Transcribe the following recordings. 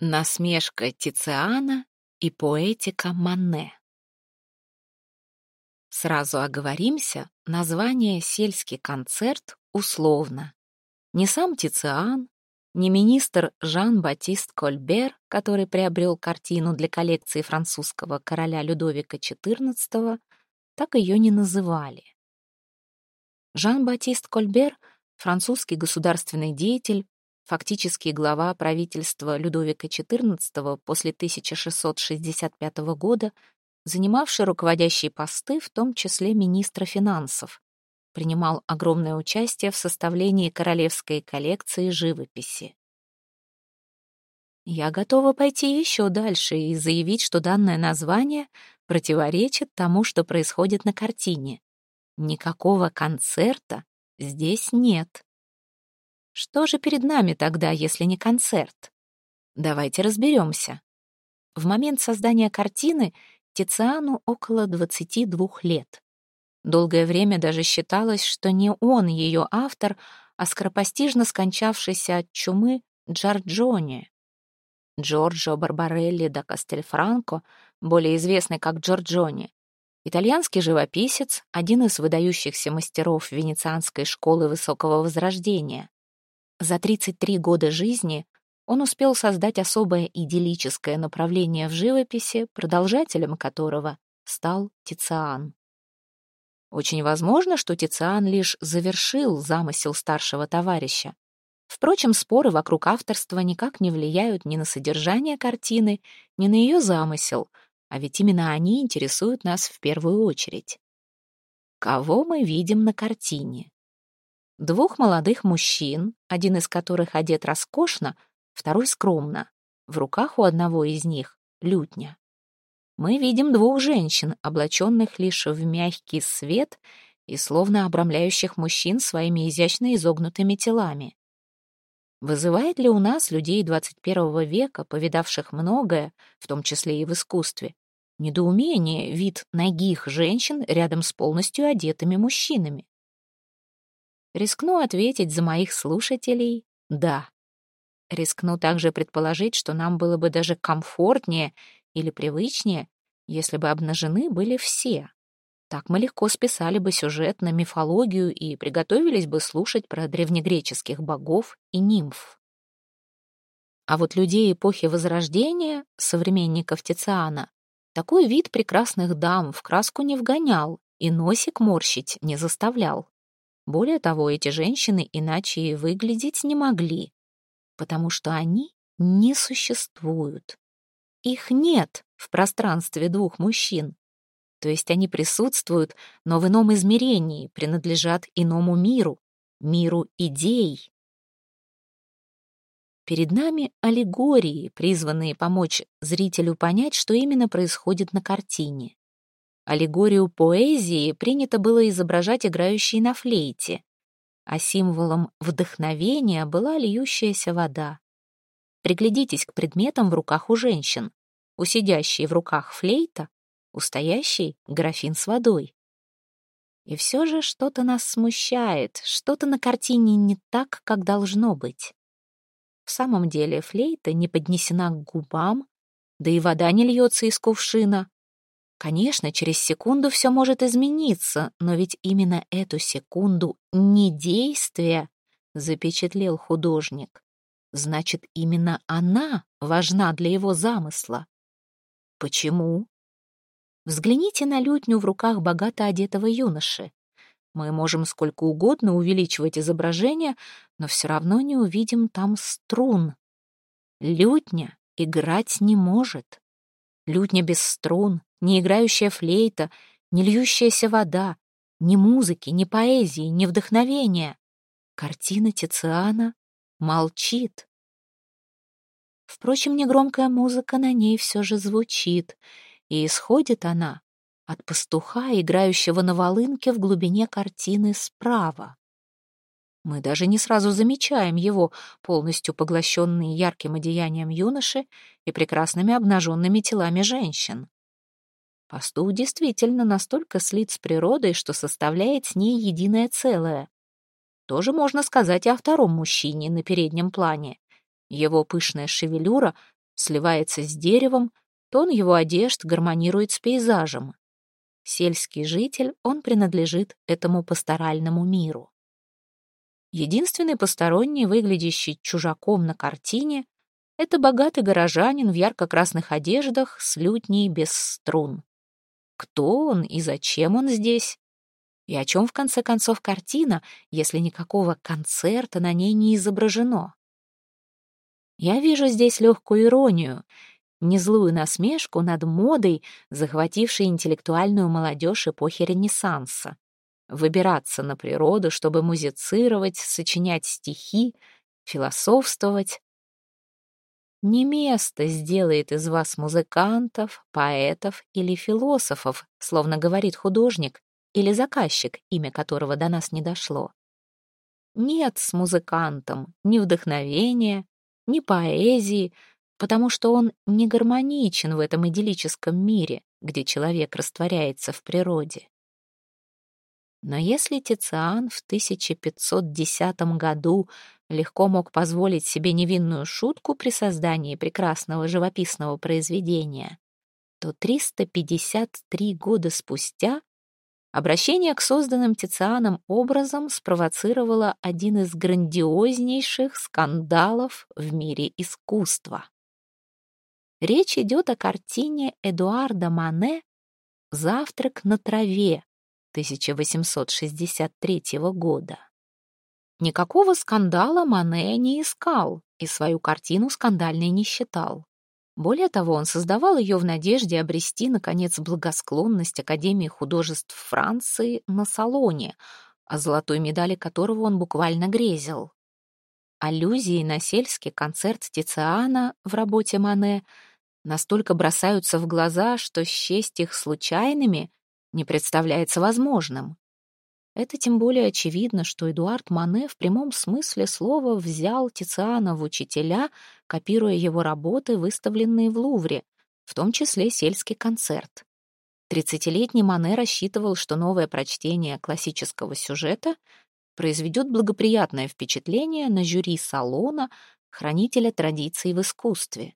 Насмешка Тициана и поэтика Мане. Сразу оговоримся, название «Сельский концерт» условно. Не сам Тициан, не министр Жан-Батист Кольбер, который приобрел картину для коллекции французского короля Людовика XIV, так ее не называли. Жан-Батист Кольбер — французский государственный деятель, фактически глава правительства Людовика XIV после 1665 года, занимавший руководящие посты, в том числе министра финансов, принимал огромное участие в составлении королевской коллекции живописи. Я готова пойти еще дальше и заявить, что данное название противоречит тому, что происходит на картине. Никакого концерта здесь нет. Что же перед нами тогда, если не концерт? Давайте разберемся. В момент создания картины Тициану около 22 лет. Долгое время даже считалось, что не он ее автор, а скоропостижно скончавшийся от чумы Джорджоне. Джорджо Барбарелли да Кастельфранко, более известный как Джорджоне, итальянский живописец, один из выдающихся мастеров Венецианской школы высокого возрождения. За 33 года жизни он успел создать особое идиллическое направление в живописи, продолжателем которого стал Тициан. Очень возможно, что Тициан лишь завершил замысел старшего товарища. Впрочем, споры вокруг авторства никак не влияют ни на содержание картины, ни на ее замысел, а ведь именно они интересуют нас в первую очередь. Кого мы видим на картине? Двух молодых мужчин, один из которых одет роскошно, второй скромно. В руках у одного из них — лютня. Мы видим двух женщин, облаченных лишь в мягкий свет и словно обрамляющих мужчин своими изящно изогнутыми телами. Вызывает ли у нас, людей 21 века, повидавших многое, в том числе и в искусстве, недоумение вид ногих женщин рядом с полностью одетыми мужчинами? Рискну ответить за моих слушателей «да». Рискну также предположить, что нам было бы даже комфортнее или привычнее, если бы обнажены были все. Так мы легко списали бы сюжет на мифологию и приготовились бы слушать про древнегреческих богов и нимф. А вот людей эпохи Возрождения, современников Тициана, такой вид прекрасных дам в краску не вгонял и носик морщить не заставлял. Более того, эти женщины иначе и выглядеть не могли, потому что они не существуют. Их нет в пространстве двух мужчин. То есть они присутствуют, но в ином измерении, принадлежат иному миру, миру идей. Перед нами аллегории, призванные помочь зрителю понять, что именно происходит на картине. Аллегорию поэзии принято было изображать играющей на флейте, а символом вдохновения была льющаяся вода. Приглядитесь к предметам в руках у женщин. У сидящей в руках флейта, у стоящей графин с водой. И все же что-то нас смущает, что-то на картине не так, как должно быть. В самом деле флейта не поднесена к губам, да и вода не льется из кувшина, Конечно, через секунду все может измениться, но ведь именно эту секунду не действия запечатлел художник. Значит, именно она важна для его замысла. Почему? Взгляните на лютню в руках богато одетого юноши. Мы можем сколько угодно увеличивать изображение, но все равно не увидим там струн. Лютня играть не может. Лютня без струн, ни играющая флейта, ни льющаяся вода, ни музыки, ни поэзии, ни вдохновения. Картина Тициана молчит. Впрочем, негромкая музыка на ней все же звучит, и исходит она от пастуха, играющего на волынке в глубине картины справа. Мы даже не сразу замечаем его, полностью поглощенный ярким одеянием юноши и прекрасными обнаженными телами женщин. Пастух действительно настолько слит с природой, что составляет с ней единое целое. Тоже можно сказать и о втором мужчине на переднем плане. Его пышная шевелюра сливается с деревом, тон его одежд гармонирует с пейзажем. Сельский житель, он принадлежит этому пасторальному миру. Единственный посторонний, выглядящий чужаком на картине, это богатый горожанин в ярко-красных одеждах с лютней без струн. Кто он и зачем он здесь? И о чем, в конце концов, картина, если никакого концерта на ней не изображено? Я вижу здесь легкую иронию, не злую насмешку над модой, захватившей интеллектуальную молодежь эпохи Ренессанса выбираться на природу, чтобы музицировать, сочинять стихи, философствовать. Не место сделает из вас музыкантов, поэтов или философов, словно говорит художник или заказчик, имя которого до нас не дошло. Нет с музыкантом ни вдохновения, ни поэзии, потому что он не гармоничен в этом идиллическом мире, где человек растворяется в природе. Но если Тициан в 1510 году легко мог позволить себе невинную шутку при создании прекрасного живописного произведения, то 353 года спустя обращение к созданным Тицианом образом спровоцировало один из грандиознейших скандалов в мире искусства. Речь идет о картине Эдуарда Мане «Завтрак на траве», 1863 года. Никакого скандала Мане не искал и свою картину скандальной не считал. Более того, он создавал ее в надежде обрести, наконец, благосклонность Академии художеств Франции на салоне, о золотой медали которого он буквально грезил. Аллюзии на сельский концерт Тициана в работе Мане настолько бросаются в глаза, что счесть их случайными не представляется возможным. Это тем более очевидно, что Эдуард Мане в прямом смысле слова взял Тициана в учителя, копируя его работы, выставленные в Лувре, в том числе сельский концерт. Тридцатилетний Мане рассчитывал, что новое прочтение классического сюжета произведет благоприятное впечатление на жюри салона, хранителя традиций в искусстве.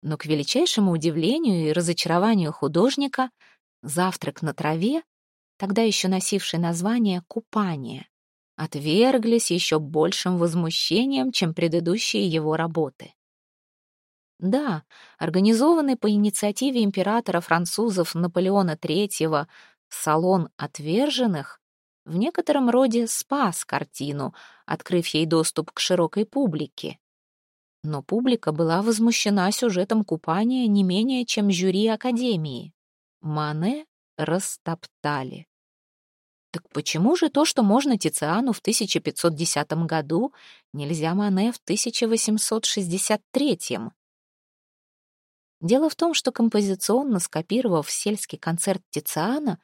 Но к величайшему удивлению и разочарованию художника — Завтрак на траве, тогда еще носивший название «Купание», отверглись еще большим возмущением, чем предыдущие его работы. Да, организованный по инициативе императора французов Наполеона III «Салон отверженных» в некотором роде спас картину, открыв ей доступ к широкой публике. Но публика была возмущена сюжетом купания не менее, чем жюри Академии. Мане растоптали. Так почему же то, что можно Тициану в 1510 году, нельзя Мане в 1863? Дело в том, что композиционно скопировав сельский концерт Тициана,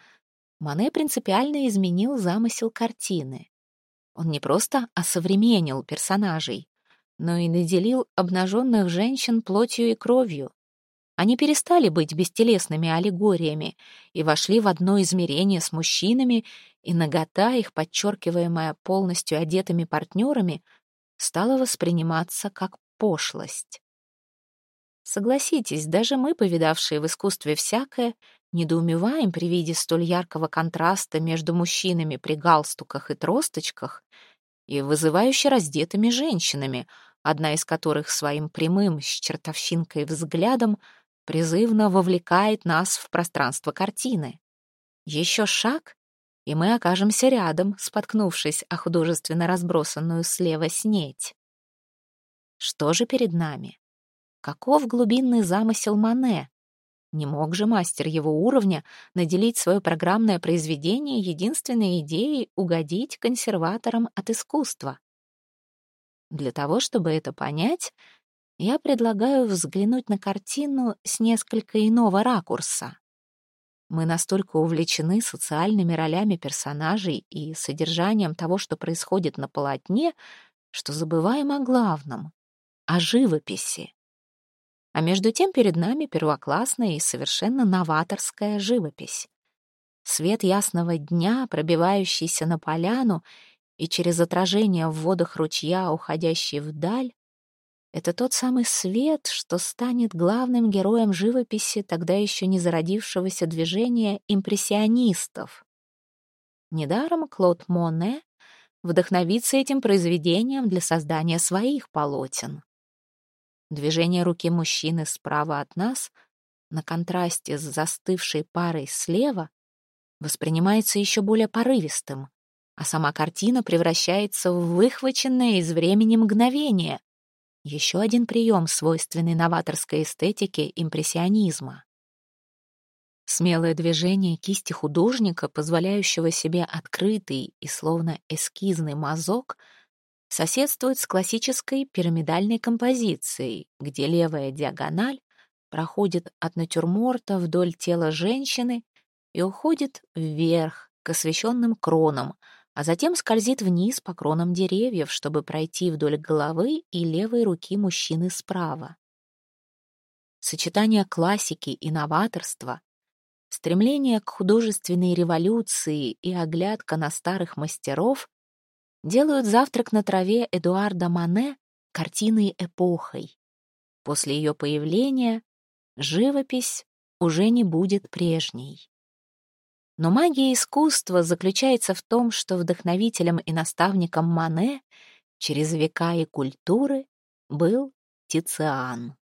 Мане принципиально изменил замысел картины. Он не просто осовременил персонажей, но и наделил обнаженных женщин плотью и кровью. Они перестали быть бестелесными аллегориями и вошли в одно измерение с мужчинами, и нагота их, подчеркиваемая полностью одетыми партнерами, стала восприниматься как пошлость. Согласитесь, даже мы, повидавшие в искусстве всякое, недоумеваем при виде столь яркого контраста между мужчинами при галстуках и тросточках и вызывающе раздетыми женщинами, одна из которых своим прямым с чертовщинкой взглядом призывно вовлекает нас в пространство картины. Еще шаг, и мы окажемся рядом, споткнувшись о художественно разбросанную слева снеть. Что же перед нами? Каков глубинный замысел Мане? Не мог же мастер его уровня наделить свое программное произведение единственной идеей угодить консерваторам от искусства? Для того, чтобы это понять, я предлагаю взглянуть на картину с несколько иного ракурса. Мы настолько увлечены социальными ролями персонажей и содержанием того, что происходит на полотне, что забываем о главном — о живописи. А между тем перед нами первоклассная и совершенно новаторская живопись. Свет ясного дня, пробивающийся на поляну и через отражение в водах ручья, уходящий вдаль, Это тот самый свет, что станет главным героем живописи тогда еще не зародившегося движения импрессионистов. Недаром Клод Моне вдохновиться этим произведением для создания своих полотен. Движение руки мужчины справа от нас, на контрасте с застывшей парой слева, воспринимается еще более порывистым, а сама картина превращается в выхваченное из времени мгновение. Еще один прием, свойственный новаторской эстетике импрессионизма. Смелое движение кисти художника, позволяющего себе открытый и словно эскизный мазок, соседствует с классической пирамидальной композицией, где левая диагональ проходит от натюрморта вдоль тела женщины и уходит вверх к освещенным кронам, а затем скользит вниз по кронам деревьев, чтобы пройти вдоль головы и левой руки мужчины справа. Сочетание классики и новаторства Стремление к художественной революции и оглядка на старых мастеров делают «Завтрак на траве» Эдуарда Мане картиной эпохой. После ее появления живопись уже не будет прежней. Но магия искусства заключается в том, что вдохновителем и наставником Мане через века и культуры был Тициан.